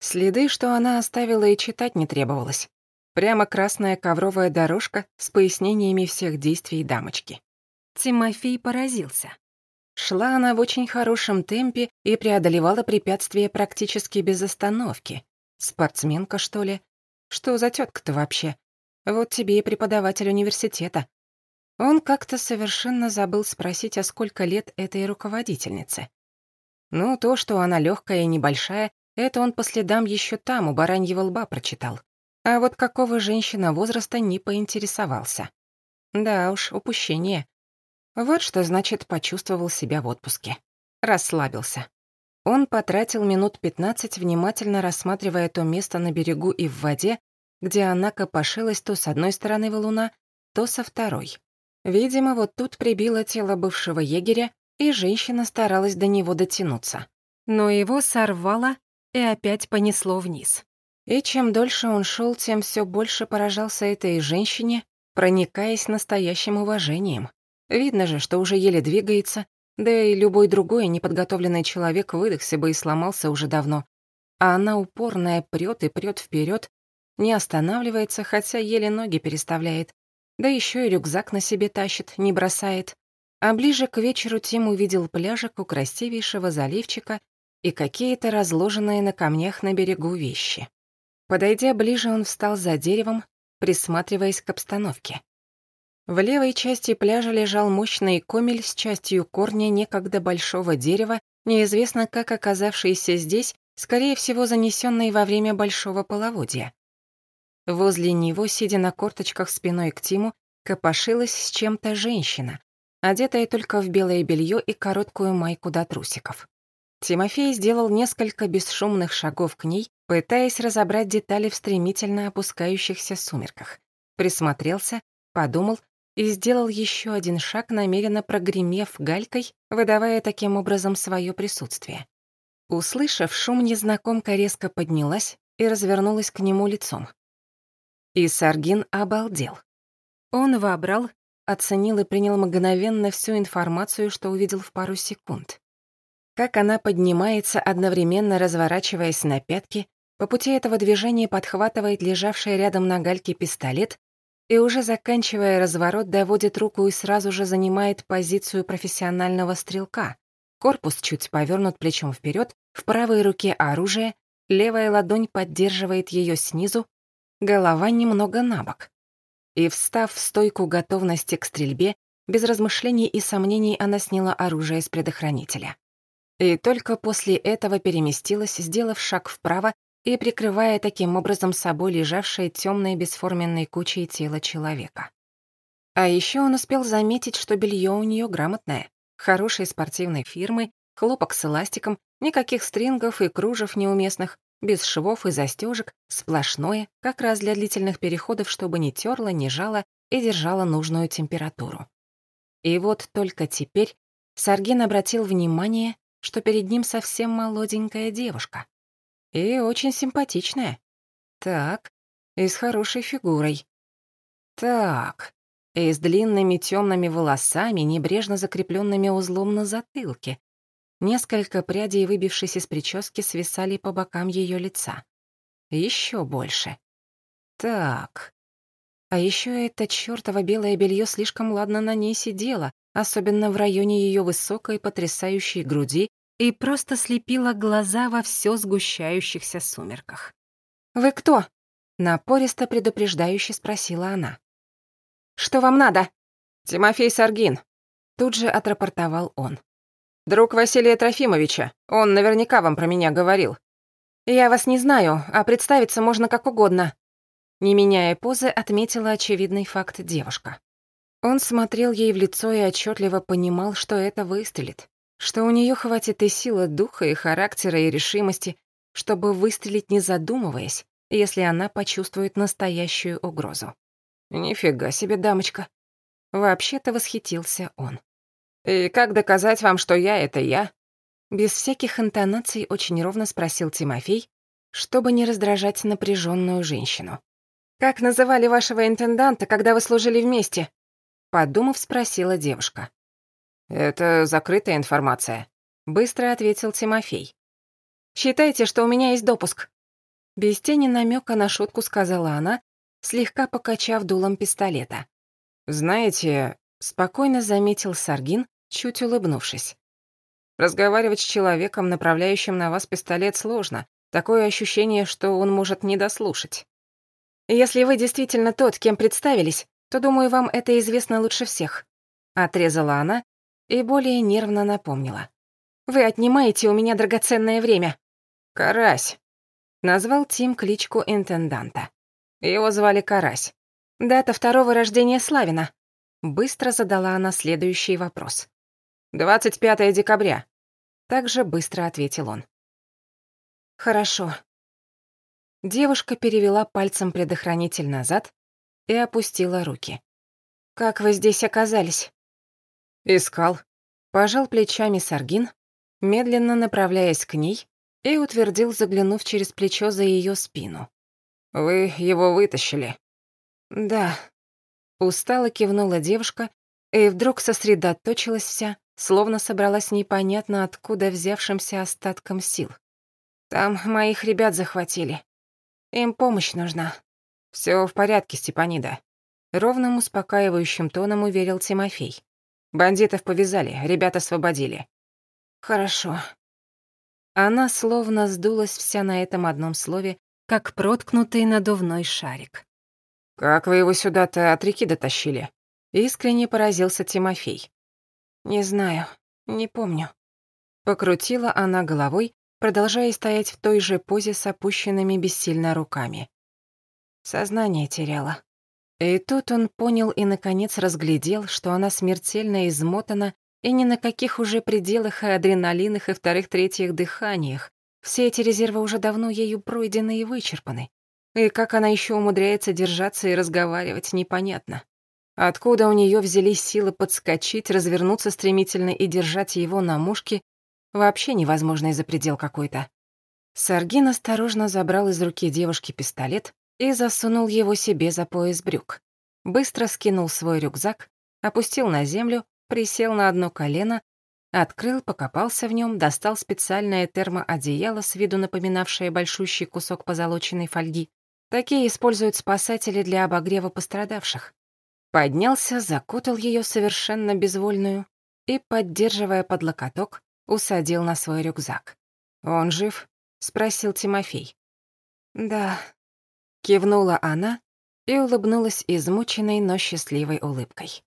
Следы, что она оставила, и читать не требовалось. Прямо красная ковровая дорожка с пояснениями всех действий дамочки. Тимофей поразился. Шла она в очень хорошем темпе и преодолевала препятствия практически без остановки. Спортсменка, что ли? Что за тетка то вообще? Вот тебе и преподаватель университета. Он как-то совершенно забыл спросить, а сколько лет этой руководительнице. Ну, то, что она легкая и небольшая, это он по следам еще там, у бараньего лба, прочитал. А вот какого женщина возраста не поинтересовался. Да уж, упущение. Вот что значит почувствовал себя в отпуске. Расслабился. Он потратил минут пятнадцать, внимательно рассматривая то место на берегу и в воде, где она копошилась то с одной стороны валуна, то со второй. Видимо, вот тут прибило тело бывшего егеря, и женщина старалась до него дотянуться. Но его сорвало и опять понесло вниз. И чем дольше он шел, тем все больше поражался этой женщине, проникаясь настоящим уважением. Видно же, что уже еле двигается, да и любой другой неподготовленный человек выдохся бы и сломался уже давно. А она упорная прет и прет вперед, не останавливается, хотя еле ноги переставляет. Да еще и рюкзак на себе тащит, не бросает. А ближе к вечеру Тим увидел пляжик у красивейшего заливчика и какие-то разложенные на камнях на берегу вещи. Подойдя ближе, он встал за деревом, присматриваясь к обстановке. В левой части пляжа лежал мощный комель с частью корня некогда большого дерева, неизвестно как оказавшийся здесь, скорее всего, занесенный во время большого половодья. Возле него, сидя на корточках спиной к Тиму, копошилась с чем-то женщина, одетая только в белое белье и короткую майку до трусиков. Тимофей сделал несколько бесшумных шагов к ней, пытаясь разобрать детали в стремительно опускающихся сумерках. Присмотрелся, подумал и сделал еще один шаг, намеренно прогремев галькой, выдавая таким образом свое присутствие. Услышав шум, незнакомка резко поднялась и развернулась к нему лицом. И Саргин обалдел. Он вобрал, оценил и принял мгновенно всю информацию, что увидел в пару секунд. Как она поднимается, одновременно разворачиваясь на пятки, по пути этого движения подхватывает лежавший рядом на гальке пистолет и уже заканчивая разворот, доводит руку и сразу же занимает позицию профессионального стрелка. Корпус чуть повернут плечом вперед, в правой руке оружие, левая ладонь поддерживает ее снизу, голова немного набок. И, встав в стойку готовности к стрельбе, без размышлений и сомнений она сняла оружие с предохранителя. И только после этого переместилась, сделав шаг вправо и прикрывая таким образом собой лежавшее темной бесформенной кучей тело человека. А еще он успел заметить, что белье у нее грамотное, хорошей спортивной фирмы, хлопок с эластиком, никаких стрингов и кружев неуместных, без швов и застежек, сплошное, как раз для длительных переходов, чтобы не терло, не жало и держало нужную температуру. И вот только теперь Саргин обратил внимание, что перед ним совсем молоденькая девушка. И очень симпатичная. Так, и с хорошей фигурой. Так, и с длинными темными волосами, небрежно закрепленными узлом на затылке. Несколько прядей, выбившись из прически, свисали по бокам ее лица. Еще больше. Так. А еще это чёртово белое белье слишком ладно на ней сидело, особенно в районе ее высокой потрясающей груди и просто слепила глаза во все сгущающихся сумерках. «Вы кто?» — напористо предупреждающе спросила она. «Что вам надо?» «Тимофей Саргин», — тут же отрапортовал он. «Друг Василия Трофимовича, он наверняка вам про меня говорил». «Я вас не знаю, а представиться можно как угодно», не меняя позы, отметила очевидный факт девушка. Он смотрел ей в лицо и отчетливо понимал, что это выстрелит что у нее хватит и силы духа, и характера, и решимости, чтобы выстрелить не задумываясь, если она почувствует настоящую угрозу. «Нифига себе, дамочка!» Вообще-то восхитился он. «И как доказать вам, что я — это я?» Без всяких интонаций очень ровно спросил Тимофей, чтобы не раздражать напряженную женщину. «Как называли вашего интенданта, когда вы служили вместе?» Подумав, спросила девушка. «Это закрытая информация», — быстро ответил Тимофей. «Считайте, что у меня есть допуск», Без тени намека на шутку сказала она, слегка покачав дулом пистолета. «Знаете, спокойно заметил Саргин, чуть улыбнувшись. Разговаривать с человеком, направляющим на вас пистолет, сложно. Такое ощущение, что он может не дослушать. Если вы действительно тот, кем представились, то, думаю, вам это известно лучше всех. Отрезала она и более нервно напомнила. Вы отнимаете у меня драгоценное время. Карась. Назвал Тим кличку интенданта. Его звали Карась. Дата второго рождения Славина. Быстро задала она следующий вопрос. «25 декабря», — также быстро ответил он. «Хорошо». Девушка перевела пальцем предохранитель назад и опустила руки. «Как вы здесь оказались?» «Искал». Пожал плечами Саргин, медленно направляясь к ней, и утвердил, заглянув через плечо за ее спину. «Вы его вытащили?» «Да», Устало кивнула девушка и вдруг сосредоточилась вся, словно собралась непонятно откуда взявшимся остатком сил. Там моих ребят захватили. Им помощь нужна. Все в порядке, Степанида. Ровным успокаивающим тоном уверил Тимофей. Бандитов повязали, ребят освободили. Хорошо. Она словно сдулась вся на этом одном слове, как проткнутый надувной шарик. «Как вы его сюда-то от реки дотащили?» Искренне поразился Тимофей. «Не знаю, не помню». Покрутила она головой, продолжая стоять в той же позе с опущенными бессильно руками. Сознание теряла. И тут он понял и, наконец, разглядел, что она смертельно измотана и ни на каких уже пределах и адреналинах и вторых-третьих дыханиях. Все эти резервы уже давно ею пройдены и вычерпаны. И как она еще умудряется держаться и разговаривать, непонятно. Откуда у нее взялись силы подскочить, развернуться стремительно и держать его на мушке, вообще невозможный за предел какой-то. Саргин осторожно забрал из руки девушки пистолет и засунул его себе за пояс брюк. Быстро скинул свой рюкзак, опустил на землю, присел на одно колено, открыл, покопался в нем, достал специальное термоодеяло с виду напоминавшее большущий кусок позолоченной фольги, Такие используют спасатели для обогрева пострадавших. Поднялся, закутал ее совершенно безвольную и, поддерживая под локоток, усадил на свой рюкзак. «Он жив?» — спросил Тимофей. «Да», — кивнула она и улыбнулась измученной, но счастливой улыбкой.